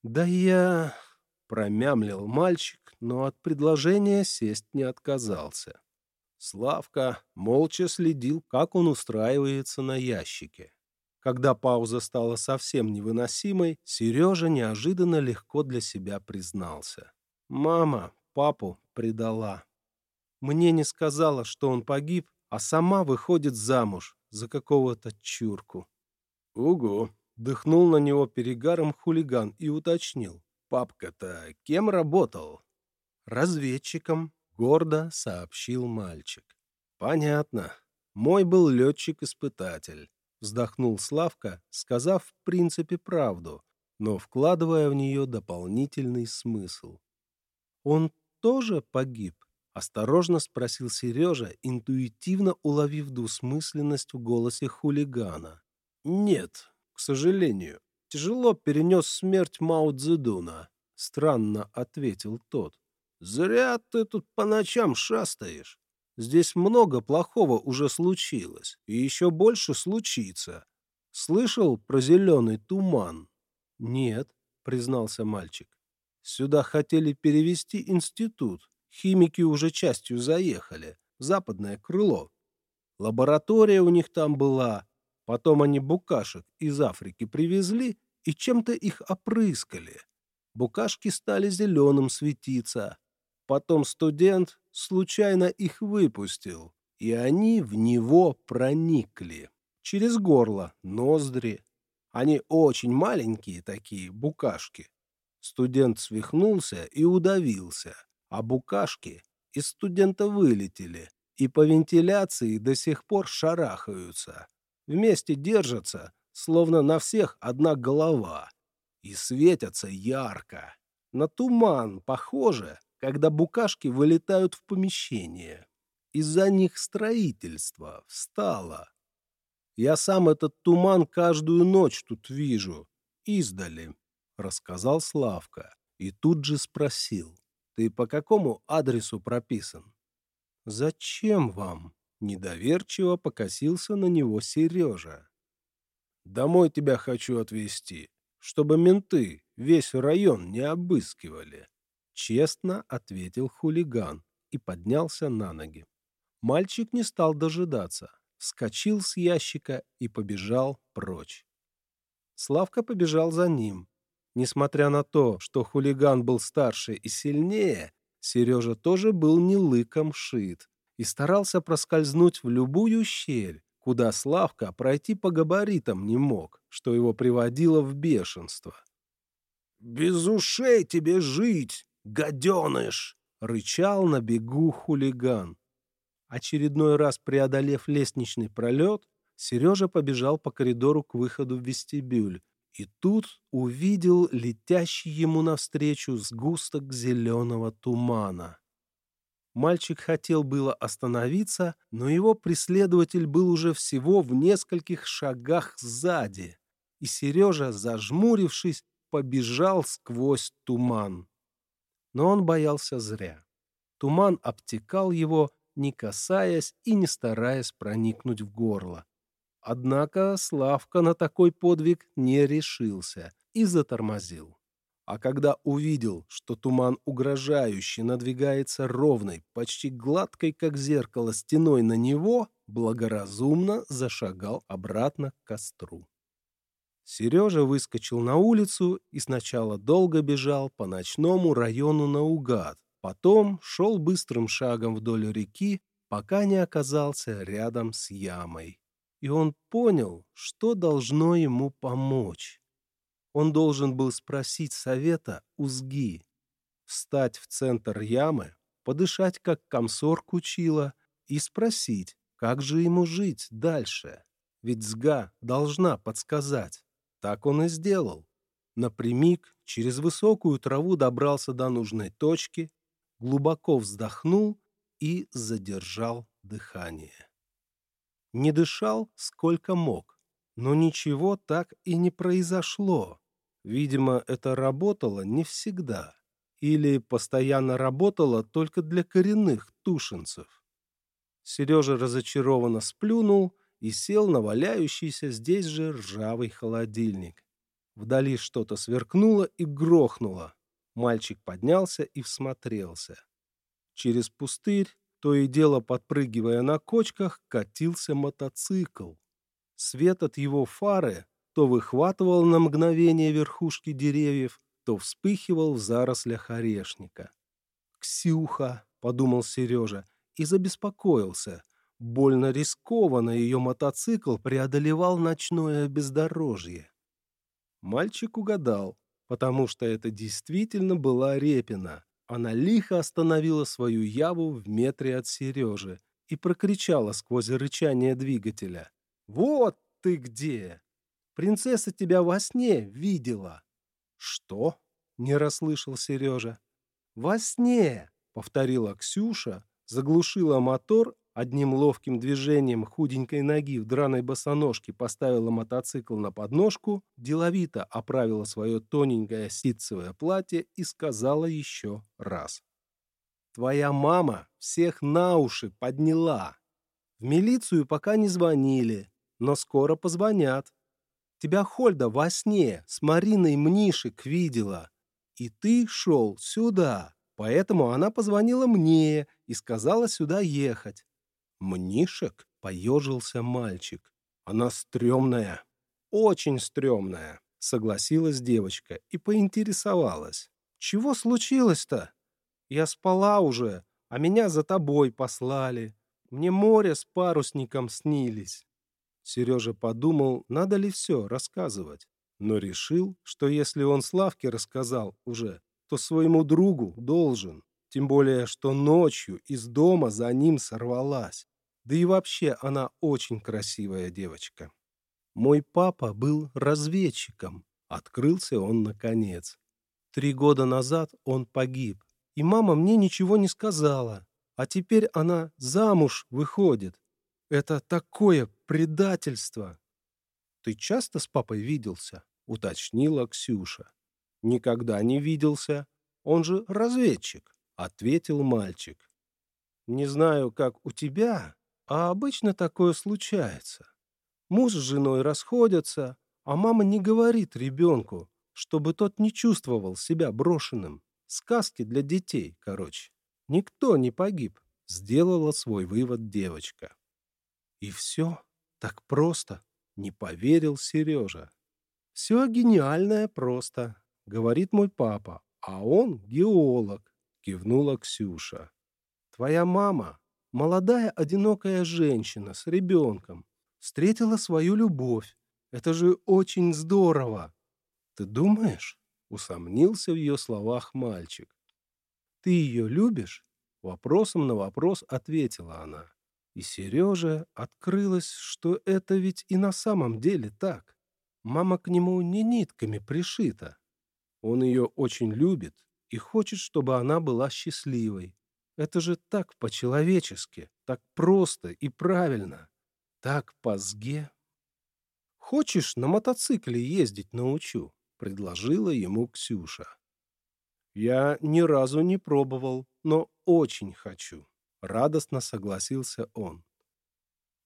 «Да я...» — промямлил мальчик, но от предложения сесть не отказался. Славка молча следил, как он устраивается на ящике. Когда пауза стала совсем невыносимой, Сережа неожиданно легко для себя признался. «Мама папу предала. Мне не сказала, что он погиб, а сама выходит замуж за какого-то чурку». «Угу!» — дыхнул на него перегаром хулиган и уточнил. «Папка-то кем работал?» «Разведчиком», —— гордо сообщил мальчик. «Понятно. Мой был летчик-испытатель», — вздохнул Славка, сказав в принципе правду, но вкладывая в нее дополнительный смысл. «Он тоже погиб?» — осторожно спросил Сережа, интуитивно уловив двусмысленность в голосе хулигана. «Нет, к сожалению. Тяжело перенес смерть Мао Цзэдуна», — странно ответил тот. «Зря ты тут по ночам шастаешь. Здесь много плохого уже случилось, и еще больше случится. Слышал про зеленый туман?» «Нет», — признался мальчик. «Сюда хотели перевести институт. Химики уже частью заехали. Западное крыло. Лаборатория у них там была. Потом они букашек из Африки привезли и чем-то их опрыскали. Букашки стали зеленым светиться. Потом студент случайно их выпустил, и они в него проникли. Через горло, ноздри. Они очень маленькие такие, букашки. Студент свихнулся и удавился, а букашки из студента вылетели и по вентиляции до сих пор шарахаются. Вместе держатся, словно на всех одна голова, и светятся ярко. На туман похоже, когда букашки вылетают в помещение. Из-за них строительство встало. Я сам этот туман каждую ночь тут вижу, издали, — рассказал Славка. И тут же спросил, ты по какому адресу прописан? Зачем вам? Недоверчиво покосился на него Сережа. Домой тебя хочу отвезти, чтобы менты весь район не обыскивали. Честно ответил хулиган и поднялся на ноги. Мальчик не стал дожидаться, вскочил с ящика и побежал прочь. Славка побежал за ним. Несмотря на то, что хулиган был старше и сильнее, Сережа тоже был не лыком шит и старался проскользнуть в любую щель, куда Славка пройти по габаритам не мог, что его приводило в бешенство. «Без ушей тебе жить, гаденыш!» — рычал на бегу хулиган. Очередной раз преодолев лестничный пролет, Сережа побежал по коридору к выходу в вестибюль, и тут увидел летящий ему навстречу сгусток зеленого тумана. Мальчик хотел было остановиться, но его преследователь был уже всего в нескольких шагах сзади, и Сережа, зажмурившись, побежал сквозь туман но он боялся зря. Туман обтекал его, не касаясь и не стараясь проникнуть в горло. Однако Славка на такой подвиг не решился и затормозил. А когда увидел, что туман угрожающе надвигается ровной, почти гладкой, как зеркало, стеной на него, благоразумно зашагал обратно к костру. Сережа выскочил на улицу и сначала долго бежал по ночному району наугад, потом шел быстрым шагом вдоль реки, пока не оказался рядом с ямой. И он понял, что должно ему помочь. Он должен был спросить совета у Сги, встать в центр ямы, подышать, как комсор кучила, и спросить, как же ему жить дальше. Ведь Сга должна подсказать. Так он и сделал. Напрямик через высокую траву добрался до нужной точки, глубоко вздохнул и задержал дыхание. Не дышал сколько мог, но ничего так и не произошло. Видимо, это работало не всегда. Или постоянно работало только для коренных тушенцев. Сережа разочарованно сплюнул и сел на валяющийся здесь же ржавый холодильник. Вдали что-то сверкнуло и грохнуло. Мальчик поднялся и всмотрелся. Через пустырь, то и дело подпрыгивая на кочках, катился мотоцикл. Свет от его фары то выхватывал на мгновение верхушки деревьев, то вспыхивал в зарослях орешника. «Ксюха!» — подумал Сережа и забеспокоился — Больно рискованно ее мотоцикл преодолевал ночное бездорожье. Мальчик угадал, потому что это действительно была Репина, Она лихо остановила свою яву в метре от Сережи и прокричала сквозь рычание двигателя. «Вот ты где! Принцесса тебя во сне видела!» «Что?» — не расслышал Сережа. «Во сне!» — повторила Ксюша, заглушила мотор, одним ловким движением худенькой ноги в драной босоножке поставила мотоцикл на подножку, деловито оправила свое тоненькое ситцевое платье и сказала еще раз. «Твоя мама всех на уши подняла. В милицию пока не звонили, но скоро позвонят. Тебя Хольда во сне с Мариной Мнишек видела, и ты шел сюда, поэтому она позвонила мне и сказала сюда ехать. Мнишек поежился мальчик. Она стрёмная, очень стрёмная, согласилась девочка и поинтересовалась. Чего случилось-то? Я спала уже, а меня за тобой послали. Мне море с парусником снились. Сережа подумал, надо ли все рассказывать, но решил, что если он Славке рассказал уже, то своему другу должен. Тем более, что ночью из дома за ним сорвалась. Да и вообще она очень красивая девочка. Мой папа был разведчиком. Открылся он наконец. Три года назад он погиб. И мама мне ничего не сказала. А теперь она замуж выходит. Это такое предательство. Ты часто с папой виделся? Уточнила Ксюша. Никогда не виделся. Он же разведчик, ответил мальчик. Не знаю, как у тебя, а обычно такое случается. Муж с женой расходятся, а мама не говорит ребенку, чтобы тот не чувствовал себя брошенным. Сказки для детей, короче. Никто не погиб, сделала свой вывод девочка. И все так просто, не поверил Сережа. Все гениальное просто, говорит мой папа, а он геолог, кивнула Ксюша. Твоя мама, молодая одинокая женщина с ребенком, встретила свою любовь. Это же очень здорово. Ты думаешь? Усомнился в ее словах мальчик. Ты ее любишь? Вопросом на вопрос ответила она. И Сереже открылось, что это ведь и на самом деле так. Мама к нему не нитками пришита. Он ее очень любит и хочет, чтобы она была счастливой. Это же так по-человечески, так просто и правильно. Так по-сге. «Хочешь, на мотоцикле ездить научу?» — предложила ему Ксюша. «Я ни разу не пробовал, но очень хочу», Радостно согласился он.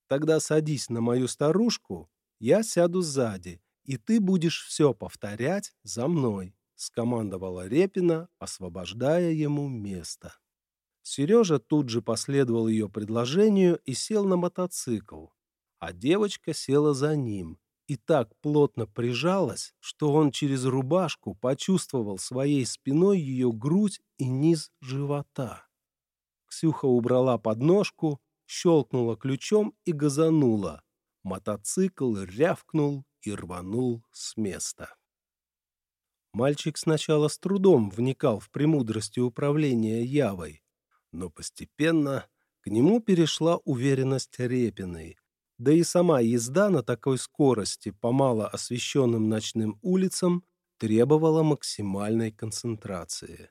Тогда садись на мою старушку, я сяду сзади, и ты будешь все повторять за мной, скомандовала Репина, освобождая ему место. Сережа тут же последовал ее предложению и сел на мотоцикл, а девочка села за ним и так плотно прижалась, что он через рубашку почувствовал своей спиной ее грудь и низ живота. Ксюха убрала подножку, щелкнула ключом и газанула. Мотоцикл рявкнул и рванул с места. Мальчик сначала с трудом вникал в премудрости управления Явой, но постепенно к нему перешла уверенность Репиной, да и сама езда на такой скорости по мало освещенным ночным улицам требовала максимальной концентрации.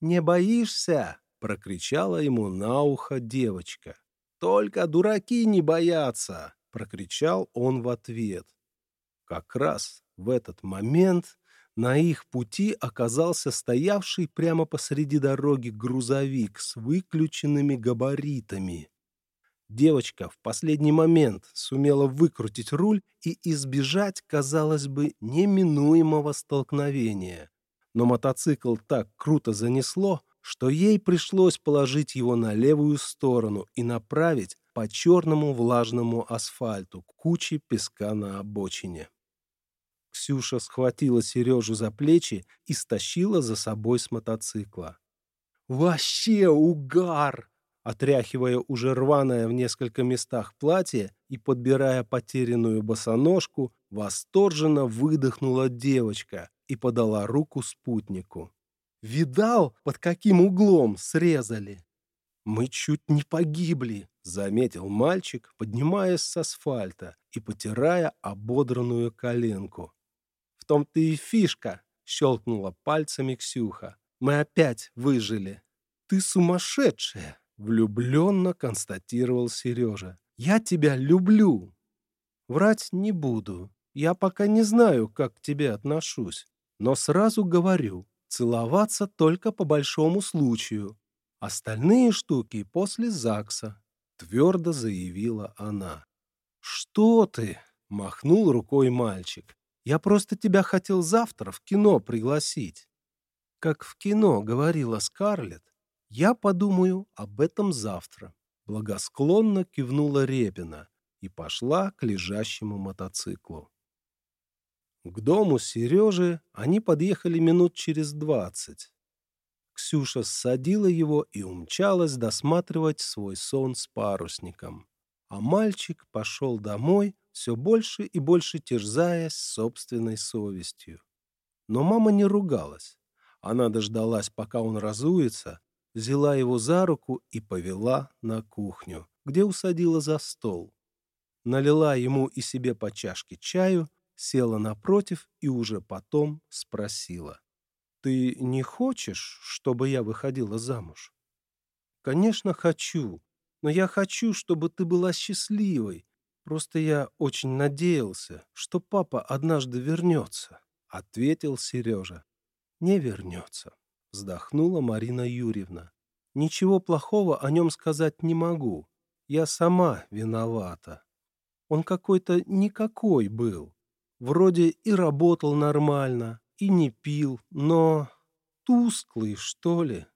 «Не боишься?» — прокричала ему на ухо девочка. «Только дураки не боятся!» — прокричал он в ответ. Как раз в этот момент на их пути оказался стоявший прямо посреди дороги грузовик с выключенными габаритами. Девочка в последний момент сумела выкрутить руль и избежать, казалось бы, неминуемого столкновения. Но мотоцикл так круто занесло, что ей пришлось положить его на левую сторону и направить по черному влажному асфальту к куче песка на обочине. Ксюша схватила Сережу за плечи и стащила за собой с мотоцикла. «Вообще угар!» Отряхивая уже рваное в несколько местах платье и подбирая потерянную босоножку, восторженно выдохнула девочка и подала руку спутнику. Видал, под каким углом срезали? Мы чуть не погибли, заметил мальчик, поднимаясь с асфальта и потирая ободранную коленку. Том-то и фишка, щелкнула пальцами Ксюха. Мы опять выжили. Ты сумасшедшая, влюбленно констатировал Сережа. Я тебя люблю. Врать не буду. Я пока не знаю, как к тебе отношусь. Но сразу говорю, целоваться только по большому случаю. Остальные штуки после ЗАГСа, твердо заявила она. Что ты? Махнул рукой мальчик. Я просто тебя хотел завтра в кино пригласить. Как в кино говорила Скарлетт, я подумаю об этом завтра. Благосклонно кивнула Репина и пошла к лежащему мотоциклу. К дому Сережи они подъехали минут через двадцать. Ксюша ссадила его и умчалась досматривать свой сон с парусником. А мальчик пошел домой, все больше и больше терзаясь собственной совестью. Но мама не ругалась. Она дождалась, пока он разуется, взяла его за руку и повела на кухню, где усадила за стол. Налила ему и себе по чашке чаю, села напротив и уже потом спросила. «Ты не хочешь, чтобы я выходила замуж?» «Конечно, хочу, но я хочу, чтобы ты была счастливой. Просто я очень надеялся, что папа однажды вернется», — ответил Сережа. «Не вернется», — вздохнула Марина Юрьевна. «Ничего плохого о нем сказать не могу. Я сама виновата. Он какой-то никакой был. Вроде и работал нормально, и не пил, но тусклый, что ли.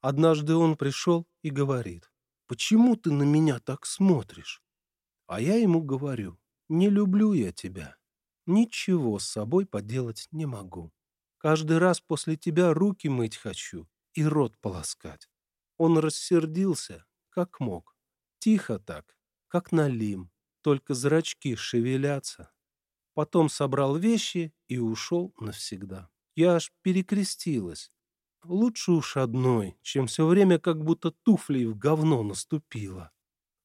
Однажды он пришел и говорит, «Почему ты на меня так смотришь?» А я ему говорю, «Не люблю я тебя. Ничего с собой поделать не могу. Каждый раз после тебя руки мыть хочу и рот полоскать». Он рассердился, как мог. Тихо так, как налим, только зрачки шевелятся. Потом собрал вещи и ушел навсегда. Я аж перекрестилась. Лучше уж одной, чем все время как будто туфлей в говно наступила.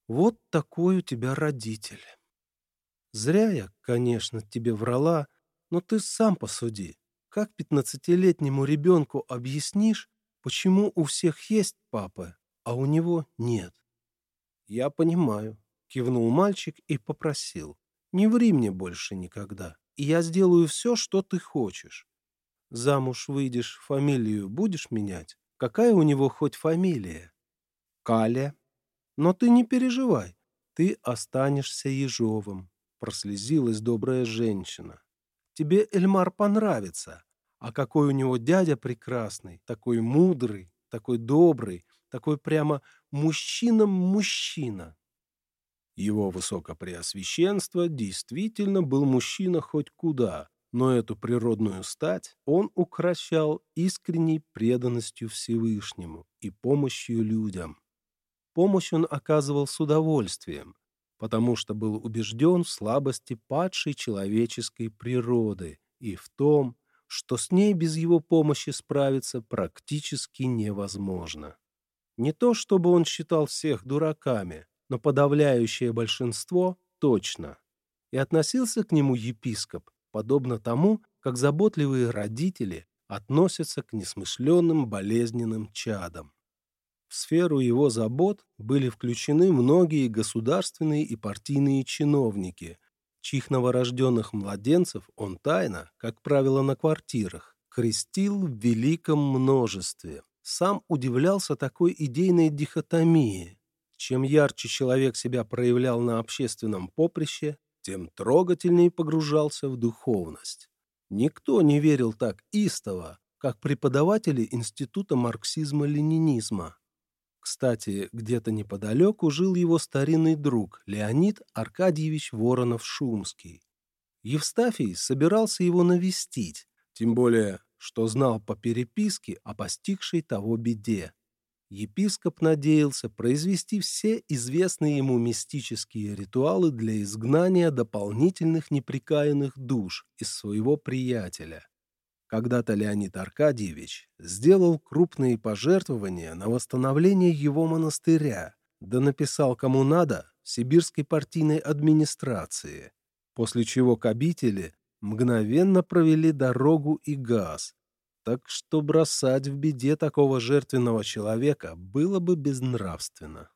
Вот такой у тебя родитель. Зря я, конечно, тебе врала, но ты сам посуди. Как пятнадцатилетнему ребенку объяснишь, почему у всех есть папа, а у него нет? Я понимаю, кивнул мальчик и попросил. Не ври мне больше никогда, и я сделаю все, что ты хочешь. Замуж выйдешь, фамилию будешь менять? Какая у него хоть фамилия? Каля. Но ты не переживай, ты останешься Ежовым, прослезилась добрая женщина. Тебе Эльмар понравится, а какой у него дядя прекрасный, такой мудрый, такой добрый, такой прямо мужчина-мужчина. Его высокопреосвященство действительно был мужчина хоть куда, но эту природную стать он укращал искренней преданностью Всевышнему и помощью людям. Помощь он оказывал с удовольствием, потому что был убежден в слабости падшей человеческой природы и в том, что с ней без его помощи справиться практически невозможно. Не то чтобы он считал всех дураками, но подавляющее большинство точно. И относился к нему епископ, подобно тому, как заботливые родители относятся к несмышленным болезненным чадам. В сферу его забот были включены многие государственные и партийные чиновники, чьих новорожденных младенцев он тайно, как правило на квартирах, крестил в великом множестве. Сам удивлялся такой идейной дихотомии, чем ярче человек себя проявлял на общественном поприще, тем трогательнее погружался в духовность. Никто не верил так истово, как преподаватели Института марксизма-ленинизма. Кстати, где-то неподалеку жил его старинный друг Леонид Аркадьевич Воронов-Шумский. Евстафий собирался его навестить, тем более, что знал по переписке о постигшей того беде епископ надеялся произвести все известные ему мистические ритуалы для изгнания дополнительных неприкаянных душ из своего приятеля. Когда-то Леонид Аркадьевич сделал крупные пожертвования на восстановление его монастыря, да написал кому надо сибирской партийной администрации, после чего к обители мгновенно провели дорогу и газ, так что бросать в беде такого жертвенного человека было бы безнравственно.